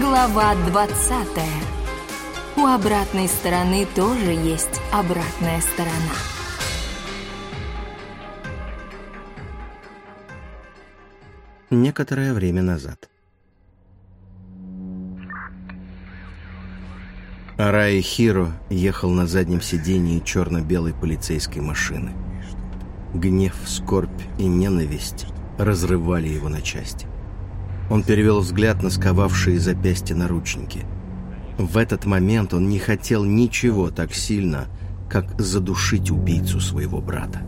Глава 20. У обратной стороны тоже есть обратная сторона. Некоторое время назад. Араи Хиро ехал на заднем сидении черно-белой полицейской машины. Гнев, скорбь и ненависть разрывали его на части. Он перевел взгляд на сковавшие запястья наручники. В этот момент он не хотел ничего так сильно, как задушить убийцу своего брата.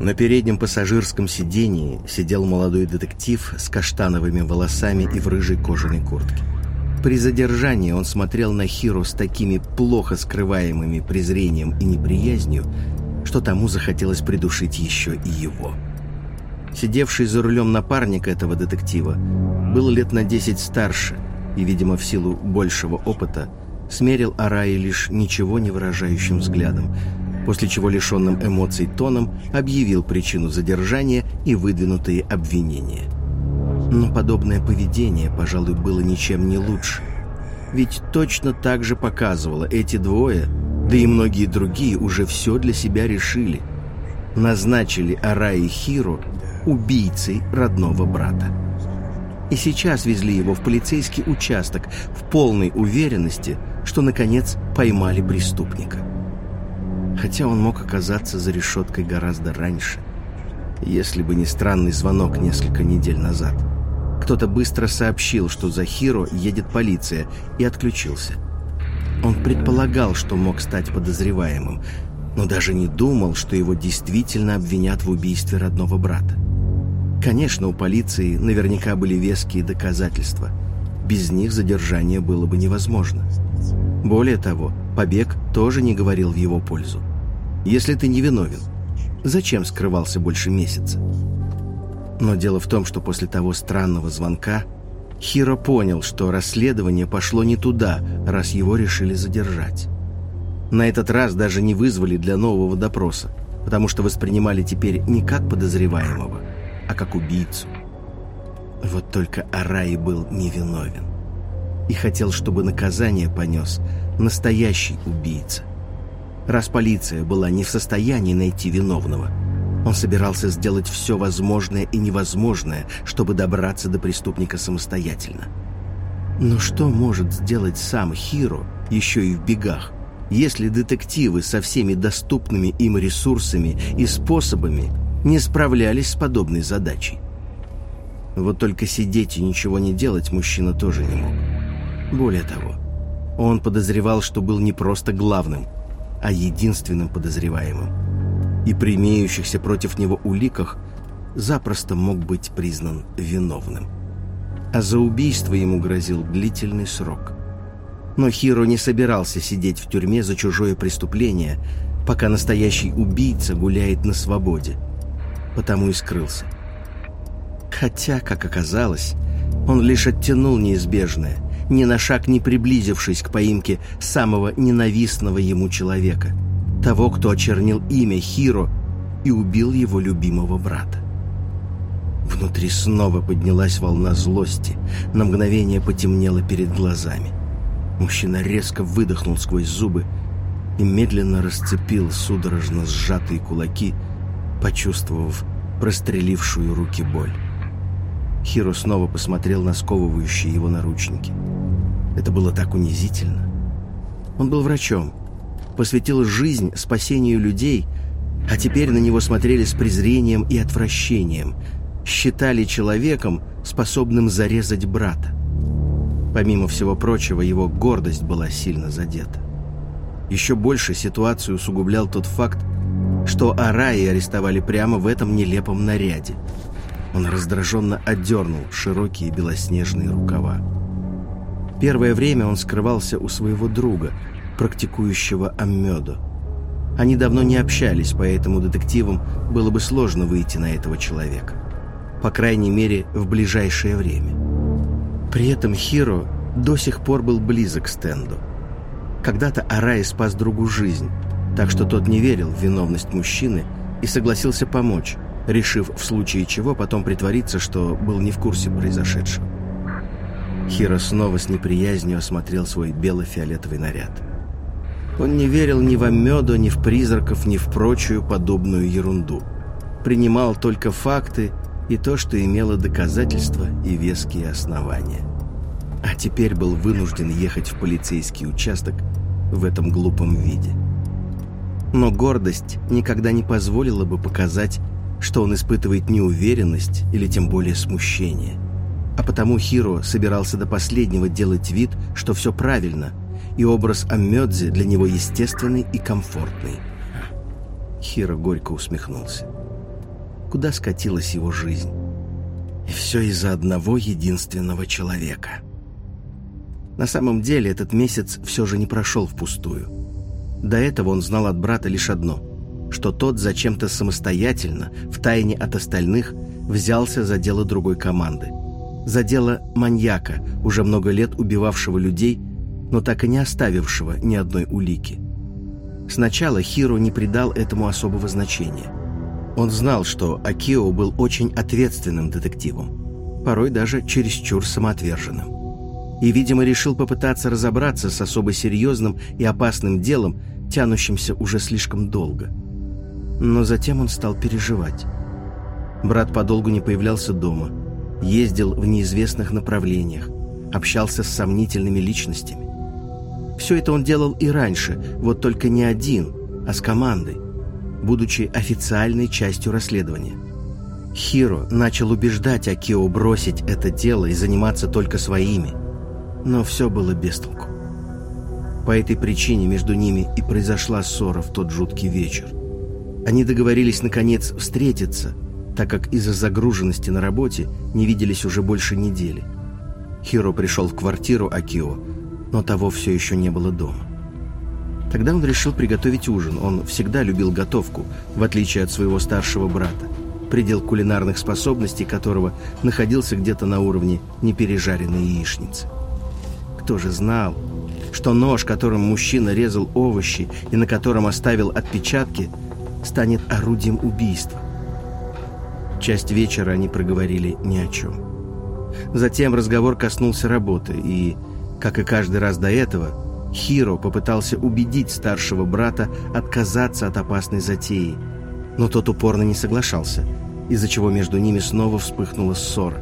На переднем пассажирском сидении сидел молодой детектив с каштановыми волосами и в рыжей кожаной куртке. При задержании он смотрел на Хиро с такими плохо скрываемыми презрением и неприязнью, что тому захотелось придушить еще и его. Сидевший за рулем напарник этого детектива был лет на 10 старше и, видимо, в силу большего опыта, смерил Араи лишь ничего не выражающим взглядом, после чего лишенным эмоций тоном объявил причину задержания и выдвинутые обвинения. Но подобное поведение, пожалуй, было ничем не лучше. Ведь точно так же показывало, эти двое, да и многие другие уже все для себя решили. Назначили Араи Хиро убийцей родного брата. И сейчас везли его в полицейский участок в полной уверенности, что, наконец, поймали преступника. Хотя он мог оказаться за решеткой гораздо раньше, если бы не странный звонок несколько недель назад. Кто-то быстро сообщил, что за Хиро едет полиция, и отключился. Он предполагал, что мог стать подозреваемым, но даже не думал, что его действительно обвинят в убийстве родного брата. Конечно, у полиции наверняка были веские доказательства. Без них задержание было бы невозможно. Более того, побег тоже не говорил в его пользу. Если ты не виновен, зачем скрывался больше месяца? Но дело в том, что после того странного звонка Хиро понял, что расследование пошло не туда, раз его решили задержать. На этот раз даже не вызвали для нового допроса, потому что воспринимали теперь не как подозреваемого, как убийцу. Вот только Араи был невиновен и хотел, чтобы наказание понес настоящий убийца. Раз полиция была не в состоянии найти виновного, он собирался сделать все возможное и невозможное, чтобы добраться до преступника самостоятельно. Но что может сделать сам Хиро, еще и в бегах, если детективы со всеми доступными им ресурсами и способами не справлялись с подобной задачей. Вот только сидеть и ничего не делать мужчина тоже не мог. Более того, он подозревал, что был не просто главным, а единственным подозреваемым. И при имеющихся против него уликах запросто мог быть признан виновным. А за убийство ему грозил длительный срок. Но Хиро не собирался сидеть в тюрьме за чужое преступление, пока настоящий убийца гуляет на свободе – потому и скрылся. Хотя, как оказалось, он лишь оттянул неизбежное, ни на шаг не приблизившись к поимке самого ненавистного ему человека, того, кто очернил имя Хиро и убил его любимого брата. Внутри снова поднялась волна злости, на мгновение потемнело перед глазами. Мужчина резко выдохнул сквозь зубы и медленно расцепил судорожно сжатые кулаки, почувствовав прострелившую руки боль. Хиро снова посмотрел на сковывающие его наручники. Это было так унизительно. Он был врачом, посвятил жизнь спасению людей, а теперь на него смотрели с презрением и отвращением, считали человеком, способным зарезать брата. Помимо всего прочего, его гордость была сильно задета. Еще больше ситуацию усугублял тот факт, что Араи арестовали прямо в этом нелепом наряде. Он раздраженно отдернул широкие белоснежные рукава. Первое время он скрывался у своего друга, практикующего аммёду. Они давно не общались, поэтому детективам было бы сложно выйти на этого человека. По крайней мере, в ближайшее время. При этом Хиро до сих пор был близок к стенду. Когда-то Араи спас другу жизнь, так что тот не верил в виновность мужчины и согласился помочь, решив в случае чего потом притвориться, что был не в курсе произошедшего. Хиро снова с неприязнью осмотрел свой бело-фиолетовый наряд. Он не верил ни в Амедо, ни в призраков, ни в прочую подобную ерунду. Принимал только факты и то, что имело доказательства и веские основания. А теперь был вынужден ехать в полицейский участок в этом глупом виде. Но гордость никогда не позволила бы показать, что он испытывает неуверенность или тем более смущение. А потому Хиро собирался до последнего делать вид, что все правильно, и образ Аммёдзе для него естественный и комфортный. Хиро горько усмехнулся. Куда скатилась его жизнь? И все из-за одного единственного человека. На самом деле этот месяц все же не прошел впустую. До этого он знал от брата лишь одно — что тот зачем-то самостоятельно, втайне от остальных, взялся за дело другой команды. За дело маньяка, уже много лет убивавшего людей, но так и не оставившего ни одной улики. Сначала Хиро не придал этому особого значения. Он знал, что Акио был очень ответственным детективом, порой даже чересчур самоотверженным. И, видимо, решил попытаться разобраться с особо серьезным и опасным делом, тянущимся уже слишком долго – но затем он стал переживать. Брат подолгу не появлялся дома, ездил в неизвестных направлениях, общался с сомнительными личностями. Все это он делал и раньше, вот только не один, а с командой, будучи официальной частью расследования. Хиро начал убеждать Акио бросить это дело и заниматься только своими, но все было без толку. По этой причине между ними и произошла ссора в тот жуткий вечер. Они договорились, наконец, встретиться, так как из-за загруженности на работе не виделись уже больше недели. Хиро пришел в квартиру Акио, но того все еще не было дома. Тогда он решил приготовить ужин. Он всегда любил готовку, в отличие от своего старшего брата, предел кулинарных способностей которого находился где-то на уровне непережаренной яичницы. Кто же знал, что нож, которым мужчина резал овощи и на котором оставил отпечатки – станет орудием убийства. Часть вечера они проговорили ни о чем. Затем разговор коснулся работы, и, как и каждый раз до этого, Хиро попытался убедить старшего брата отказаться от опасной затеи, но тот упорно не соглашался, из-за чего между ними снова вспыхнула ссора.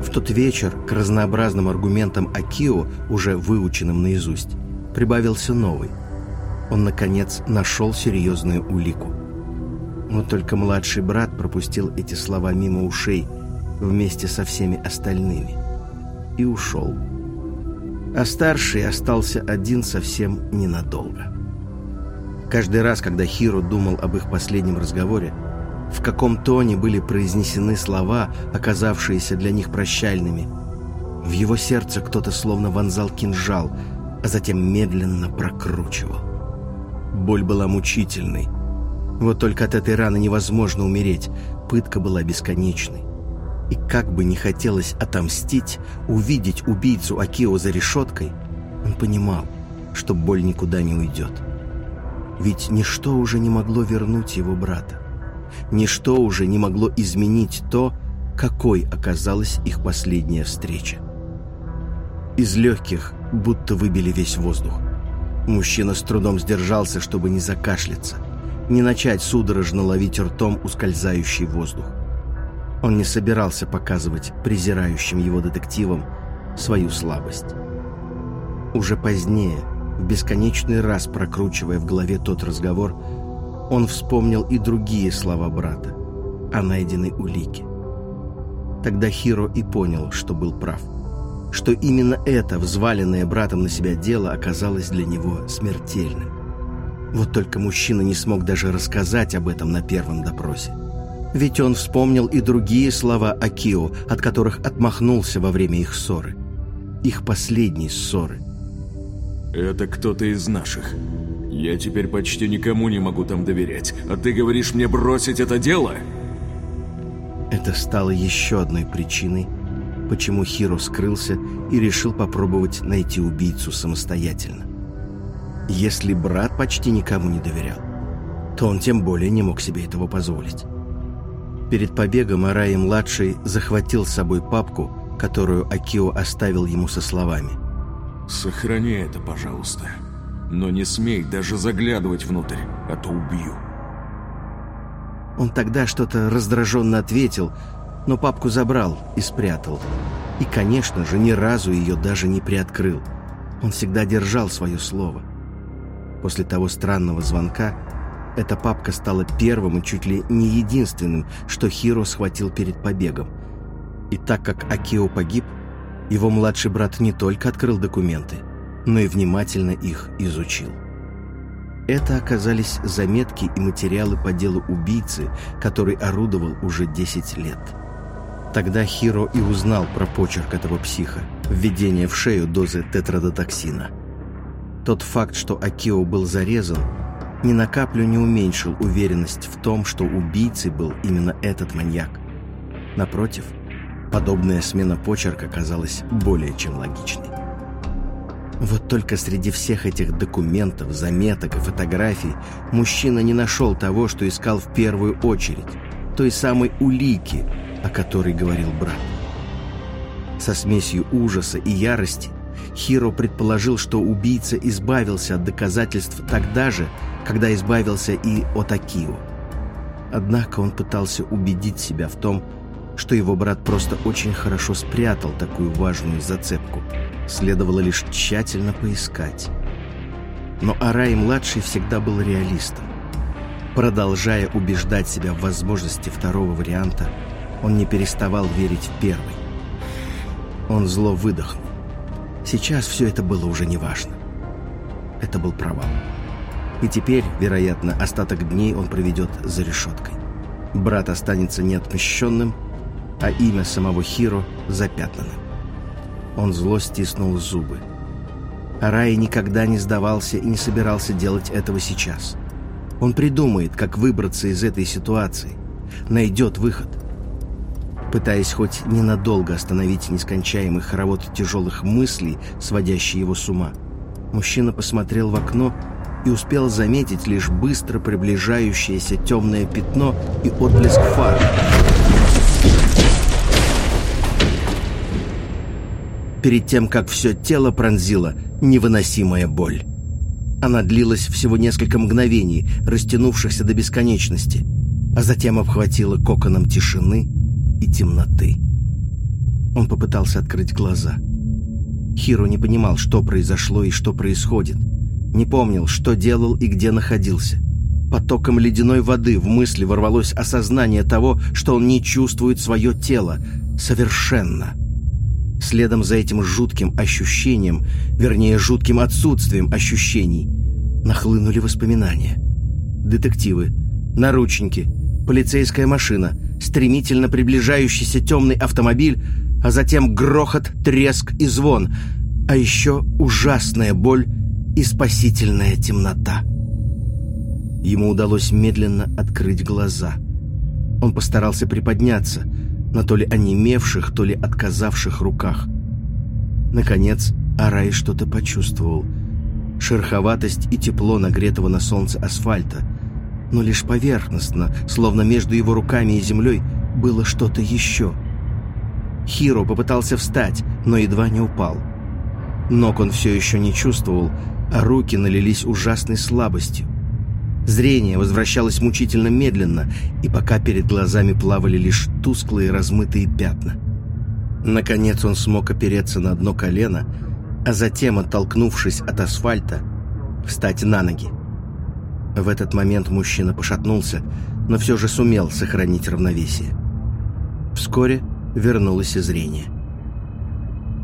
В тот вечер к разнообразным аргументам Акио, уже выученным наизусть, прибавился новый. Он, наконец, нашел серьезную улику. Но только младший брат пропустил эти слова мимо ушей вместе со всеми остальными и ушел. А старший остался один совсем ненадолго. Каждый раз, когда Хиро думал об их последнем разговоре, в каком тоне были произнесены слова, оказавшиеся для них прощальными, в его сердце кто-то словно вонзал кинжал, а затем медленно прокручивал. Боль была мучительной, вот только от этой раны невозможно умереть. Пытка была бесконечной. И как бы не хотелось отомстить, увидеть убийцу Акио за решеткой, он понимал, что боль никуда не уйдет. Ведь ничто уже не могло вернуть его брата. Ничто уже не могло изменить то, какой оказалась их последняя встреча. Из легких будто выбили весь воздух. Мужчина с трудом сдержался, чтобы не закашляться не начать судорожно ловить ртом ускользающий воздух. Он не собирался показывать презирающим его детективам свою слабость. Уже позднее, в бесконечный раз прокручивая в голове тот разговор, он вспомнил и другие слова брата о найденной улике. Тогда Хиро и понял, что был прав. Что именно это, взваленное братом на себя дело, оказалось для него смертельным. Вот только мужчина не смог даже рассказать об этом на первом допросе. Ведь он вспомнил и другие слова Акио, от которых отмахнулся во время их ссоры. Их последней ссоры. «Это кто-то из наших. Я теперь почти никому не могу там доверять. А ты говоришь мне бросить это дело?» Это стало еще одной причиной, почему Хиро скрылся и решил попробовать найти убийцу самостоятельно. Если брат почти никому не доверял, то он тем более не мог себе этого позволить. Перед побегом Араи-младший захватил с собой папку, которую Акио оставил ему со словами. «Сохрани это, пожалуйста. Но не смей даже заглядывать внутрь, а то убью». Он тогда что-то раздраженно ответил, но папку забрал и спрятал. И, конечно же, ни разу ее даже не приоткрыл. Он всегда держал свое слово. После того странного звонка эта папка стала первым и чуть ли не единственным, что Хиро схватил перед побегом. И так как Акио погиб, его младший брат не только открыл документы, но и внимательно их изучил. Это оказались заметки и материалы по делу убийцы, который орудовал уже 10 лет. Тогда Хиро и узнал про почерк этого психа, введение в шею дозы тетрадотоксина. Тот факт, что Акио был зарезан, ни на каплю не уменьшил уверенность в том, что убийцей был именно этот маньяк. Напротив, подобная смена почерка казалась более чем логичной. Вот только среди всех этих документов, заметок и фотографий мужчина не нашел того, что искал в первую очередь, той самой улики, о которой говорил брат. Со смесью ужаса и ярости Хиро предположил, что убийца избавился от доказательств тогда же, когда избавился и от Акио. Однако он пытался убедить себя в том, что его брат просто очень хорошо спрятал такую важную зацепку. Следовало лишь тщательно поискать. Но Арай-младший всегда был реалистом. Продолжая убеждать себя в возможности второго варианта, он не переставал верить в первый. Он зло выдохнул. Сейчас все это было уже неважно. Это был провал. И теперь, вероятно, остаток дней он проведет за решеткой. Брат останется неотмещенным, а имя самого Хиро запятнанным. Он зло стиснул зубы. Арай никогда не сдавался и не собирался делать этого сейчас. Он придумает, как выбраться из этой ситуации, найдет выход. Пытаясь хоть ненадолго остановить нескончаемый хоровод тяжелых мыслей, сводящий его с ума, мужчина посмотрел в окно и успел заметить лишь быстро приближающееся темное пятно и отблеск фар. Перед тем, как все тело пронзило невыносимая боль. Она длилась всего несколько мгновений, растянувшихся до бесконечности, а затем обхватила коконом тишины и темноты. Он попытался открыть глаза. Хиро не понимал, что произошло и что происходит. Не помнил, что делал и где находился. Потоком ледяной воды в мысли ворвалось осознание того, что он не чувствует свое тело. Совершенно. Следом за этим жутким ощущением, вернее, жутким отсутствием ощущений, нахлынули воспоминания. Детективы, наручники, полицейская машина, стремительно приближающийся темный автомобиль, а затем грохот, треск и звон, а еще ужасная боль и спасительная темнота. Ему удалось медленно открыть глаза. Он постарался приподняться на то ли онемевших, то ли отказавших руках. Наконец, Арай что-то почувствовал. Шероховатость и тепло нагретого на солнце асфальта, но лишь поверхностно, словно между его руками и землей было что-то еще. Хиро попытался встать, но едва не упал. Ног он все еще не чувствовал, а руки налились ужасной слабостью. Зрение возвращалось мучительно медленно, и пока перед глазами плавали лишь тусклые размытые пятна. Наконец он смог опереться на одно колено, а затем, оттолкнувшись от асфальта, встать на ноги. В этот момент мужчина пошатнулся, но все же сумел сохранить равновесие. Вскоре вернулось и зрение.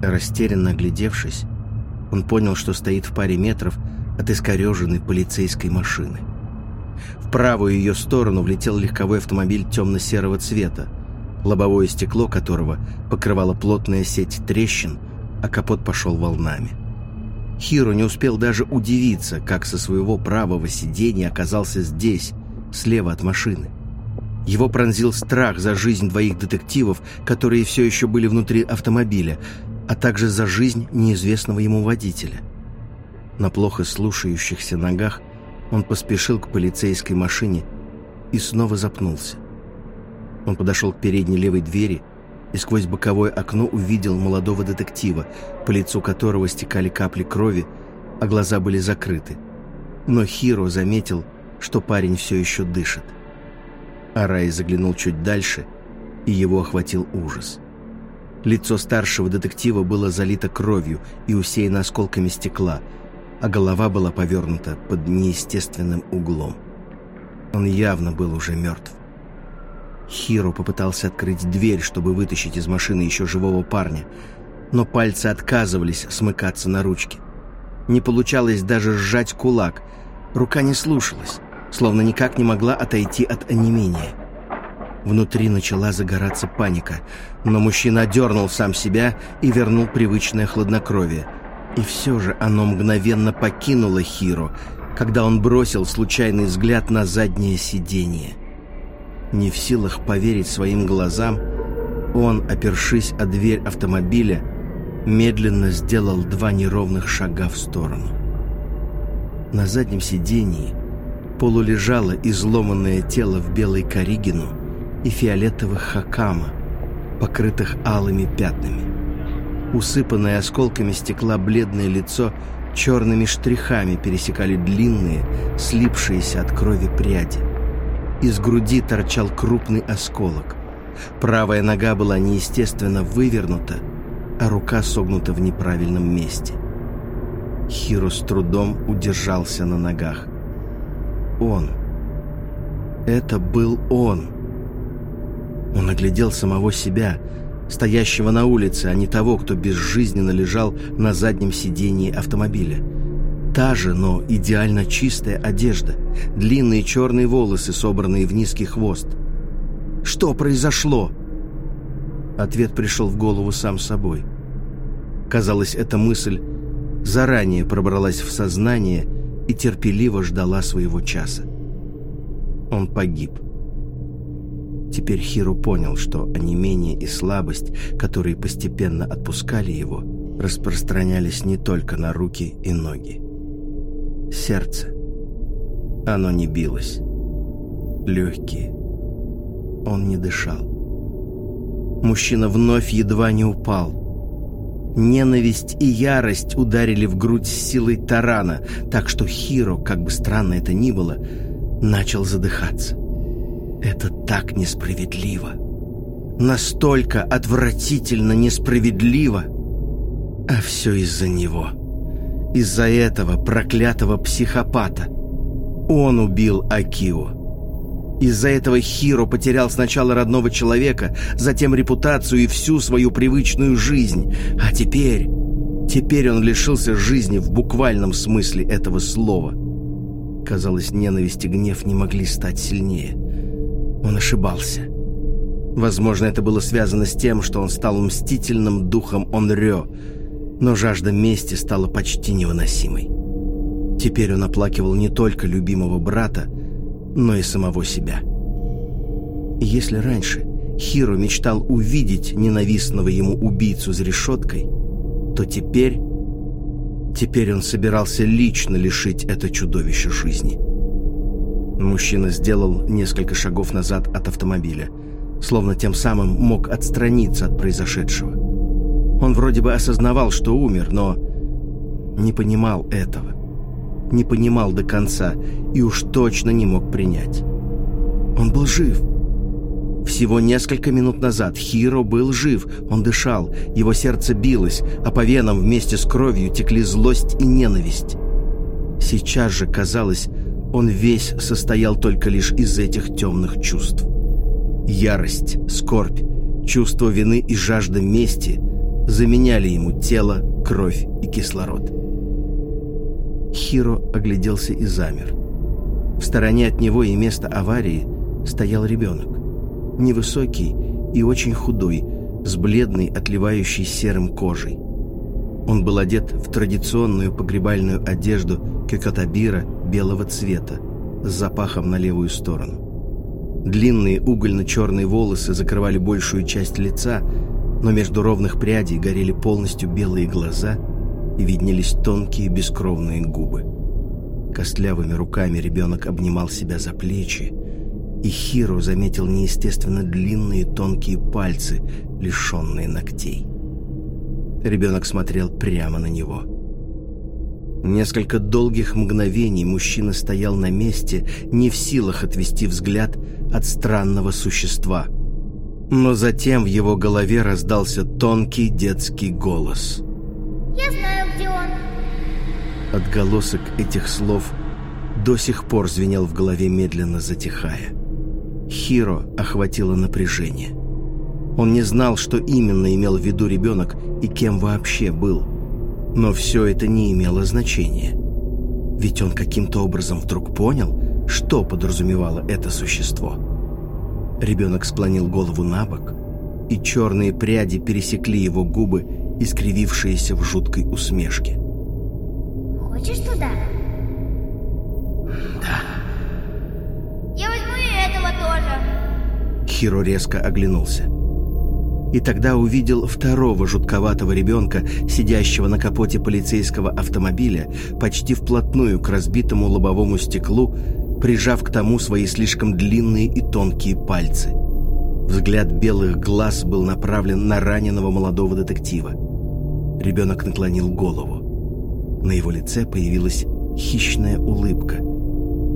Растерянно оглядевшись, он понял, что стоит в паре метров от искореженной полицейской машины. Правую ее сторону влетел легковой автомобиль темно-серого цвета, лобовое стекло которого покрывала плотная сеть трещин, а капот пошел волнами. Хиро не успел даже удивиться, как со своего правого сиденья оказался здесь, слева от машины. Его пронзил страх за жизнь двоих детективов, которые все еще были внутри автомобиля, а также за жизнь неизвестного ему водителя. На плохо слушающихся ногах он поспешил к полицейской машине и снова запнулся. Он подошел к передней левой двери и сквозь боковое окно увидел молодого детектива, по лицу которого стекали капли крови, а глаза были закрыты. Но Хиро заметил, что парень все еще дышит. Арай заглянул чуть дальше, и его охватил ужас. Лицо старшего детектива было залито кровью и усеяно осколками стекла, а голова была повернута под неестественным углом. Он явно был уже мертв. Хиро попытался открыть дверь, чтобы вытащить из машины еще живого парня, но пальцы отказывались смыкаться на ручке. Не получалось даже сжать кулак. Рука не слушалась, словно никак не могла отойти от онемения. Внутри начала загораться паника, но мужчина дернул сам себя и вернул привычное хладнокровие. И все же оно мгновенно покинуло Хиро, когда он бросил случайный взгляд на заднее сиденье. Не в силах поверить своим глазам, он, опершись о дверь автомобиля, медленно сделал два неровных шага в сторону. На заднем сидении полулежало изломанное тело в белой коригину и фиолетовых хакама, покрытых алыми пятнами. Усыпанное осколками стекла бледное лицо черными штрихами пересекали длинные, слипшиеся от крови пряди. Из груди торчал крупный осколок. Правая нога была неестественно вывернута, а рука согнута в неправильном месте. Хиро с трудом удержался на ногах. Он. Это был он. Он оглядел самого себя, стоящего на улице, а не того, кто безжизненно лежал на заднем сидении автомобиля. Та же, но идеально чистая одежда, длинные черные волосы, собранные в низкий хвост. Что произошло? Ответ пришел в голову сам собой. Казалось, эта мысль заранее пробралась в сознание и терпеливо ждала своего часа. Он погиб. Теперь Хиру понял, что онемение и слабость, которые постепенно отпускали его, распространялись не только на руки и ноги сердце. Оно не билось. Легкие. Он не дышал. Мужчина вновь едва не упал. Ненависть и ярость ударили в грудь с силой тарана, так что Хиро, как бы странно это ни было, начал задыхаться. Это так несправедливо. Настолько отвратительно несправедливо. А все из-за него. — из-за этого проклятого психопата. Он убил Акио. Из-за этого Хиро потерял сначала родного человека, затем репутацию и всю свою привычную жизнь. А теперь... Теперь он лишился жизни в буквальном смысле этого слова. Казалось, ненависть и гнев не могли стать сильнее. Он ошибался. Возможно, это было связано с тем, что он стал мстительным духом Онрё, но жажда мести стала почти невыносимой. Теперь он оплакивал не только любимого брата, но и самого себя. Если раньше Хиро мечтал увидеть ненавистного ему убийцу за решеткой, то теперь... Теперь он собирался лично лишить это чудовище жизни. Мужчина сделал несколько шагов назад от автомобиля, словно тем самым мог отстраниться от произошедшего. Он вроде бы осознавал, что умер, но не понимал этого. Не понимал до конца и уж точно не мог принять. Он был жив. Всего несколько минут назад Хиро был жив, он дышал, его сердце билось, а по венам вместе с кровью текли злость и ненависть. Сейчас же, казалось, он весь состоял только лишь из этих темных чувств. Ярость, скорбь, чувство вины и жажда мести — заменяли ему тело, кровь и кислород. Хиро огляделся и замер. В стороне от него и места аварии стоял ребенок. Невысокий и очень худой, с бледной, отливающей серым кожей. Он был одет в традиционную погребальную одежду кёкотабира белого цвета с запахом на левую сторону. Длинные угольно-черные волосы закрывали большую часть лица, но между ровных прядей горели полностью белые глаза и виднелись тонкие бескровные губы. Костлявыми руками ребенок обнимал себя за плечи, и Хиро заметил неестественно длинные тонкие пальцы, лишенные ногтей. Ребенок смотрел прямо на него. Несколько долгих мгновений мужчина стоял на месте, не в силах отвести взгляд от странного существа. Но затем в его голове раздался тонкий детский голос. «Я знаю, где он!» Отголосок этих слов до сих пор звенел в голове, медленно затихая. Хиро охватило напряжение. Он не знал, что именно имел в виду ребенок и кем вообще был. Но все это не имело значения. Ведь он каким-то образом вдруг понял, что подразумевало это существо. Ребенок склонил голову на бок, и черные пряди пересекли его губы, искривившиеся в жуткой усмешке. «Хочешь туда?» «Да». «Я возьму и этого тоже!» Хиро резко оглянулся и тогда увидел второго жутковатого ребенка, сидящего на капоте полицейского автомобиля, почти вплотную к разбитому лобовому стеклу, прижав к тому свои слишком длинные и тонкие пальцы. Взгляд белых глаз был направлен на раненого молодого детектива. Ребенок наклонил голову. На его лице появилась хищная улыбка,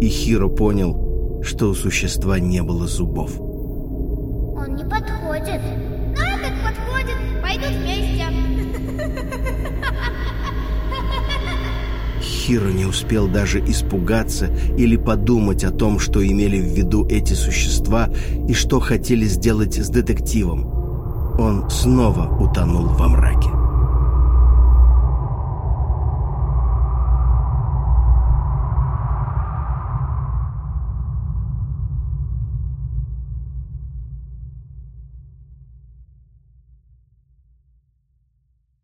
и Хиро понял, что у существа не было зубов. Он не подходит. Хиро не успел даже испугаться или подумать о том, что имели в виду эти существа и что хотели сделать с детективом. Он снова утонул во мраке.